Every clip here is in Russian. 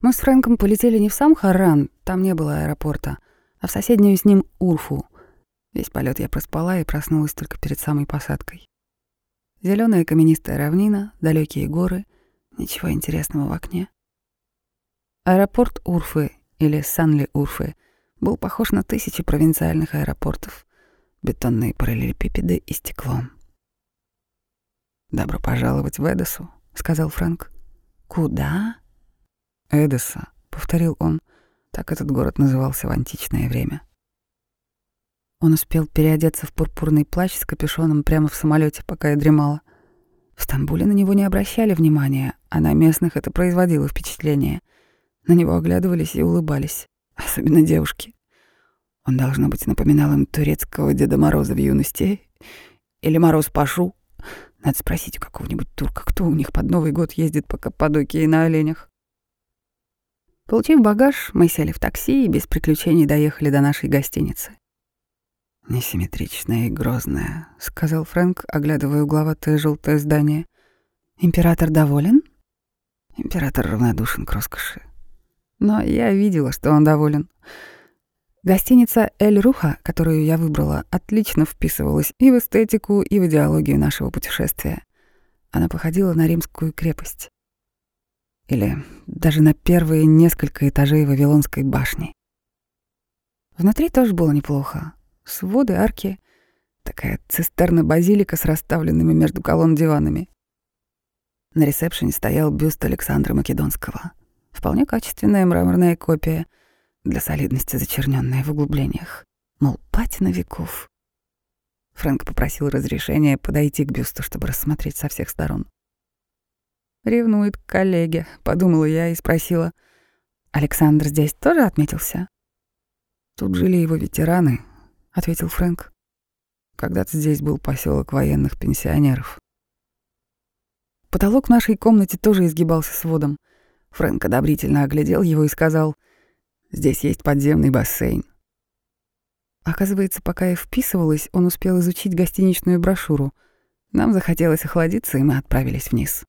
Мы с Фрэнком полетели не в сам Харран, там не было аэропорта, а в соседнюю с ним Урфу. Весь полет я проспала и проснулась только перед самой посадкой. Зеленая каменистая равнина, далекие горы, ничего интересного в окне. Аэропорт Урфы или Санли-Урфы был похож на тысячи провинциальных аэропортов, бетонные параллелепипеды и стеклом. «Добро пожаловать в Эдесу», — сказал Фрэнк. «Куда?» «Эдеса», — повторил он. Так этот город назывался в античное время. Он успел переодеться в пурпурный плащ с капюшоном прямо в самолете, пока я дремала. В Стамбуле на него не обращали внимания, а на местных это производило впечатление. На него оглядывались и улыбались, особенно девушки. Он, должно быть, напоминал им турецкого Деда Мороза в юности. Или Мороз Пашу. Надо спросить у какого-нибудь турка, кто у них под Новый год ездит по Каппадокии на оленях. Получив багаж, мы сели в такси и без приключений доехали до нашей гостиницы. «Несимметричная и грозная», — сказал Фрэнк, оглядывая угловатое желтое здание. «Император доволен?» Император равнодушен к роскоши. Но я видела, что он доволен. Гостиница «Эль Руха», которую я выбрала, отлично вписывалась и в эстетику, и в идеологию нашего путешествия. Она походила на римскую крепость. Или даже на первые несколько этажей Вавилонской башни. Внутри тоже было неплохо. Своды, арки, такая цистерна-базилика с расставленными между колонн диванами. На ресепшене стоял бюст Александра Македонского. Вполне качественная мраморная копия, для солидности зачерненная в углублениях. Мол, патина веков. Фрэнк попросил разрешения подойти к бюсту, чтобы рассмотреть со всех сторон. «Ревнует к коллеге», — подумала я и спросила. «Александр здесь тоже отметился?» «Тут жили его ветераны», — ответил Фрэнк. «Когда-то здесь был поселок военных пенсионеров». Потолок в нашей комнате тоже изгибался сводом. Фрэнк одобрительно оглядел его и сказал, «Здесь есть подземный бассейн». Оказывается, пока я вписывалась, он успел изучить гостиничную брошюру. Нам захотелось охладиться, и мы отправились вниз.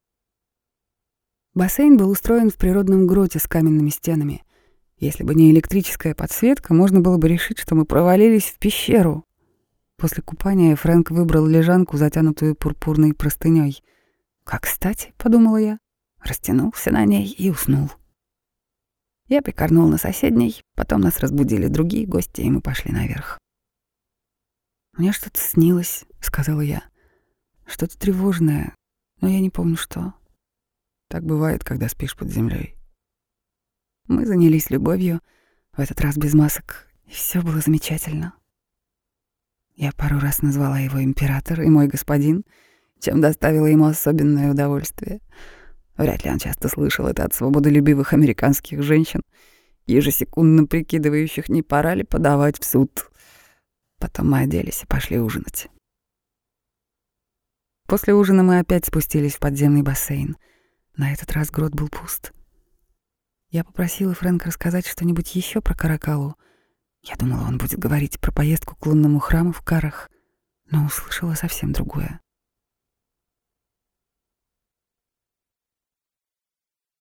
Бассейн был устроен в природном гроте с каменными стенами. Если бы не электрическая подсветка, можно было бы решить, что мы провалились в пещеру. После купания Фрэнк выбрал лежанку, затянутую пурпурной простыней. «Как кстати», — подумала я, растянулся на ней и уснул. Я прикорнул на соседней, потом нас разбудили другие гости, и мы пошли наверх. «Мне что-то снилось», — сказала я. «Что-то тревожное, но я не помню, что». Так бывает, когда спишь под землей. Мы занялись любовью, в этот раз без масок, и все было замечательно. Я пару раз назвала его император и мой господин, чем доставила ему особенное удовольствие. Вряд ли он часто слышал это от свободолюбивых американских женщин, ежесекундно прикидывающих, не пора ли подавать в суд. Потом мы оделись и пошли ужинать. После ужина мы опять спустились в подземный бассейн — на этот раз грот был пуст. Я попросила Фрэнка рассказать что-нибудь еще про Каракалу. Я думала, он будет говорить про поездку к лунному храму в Карах, но услышала совсем другое.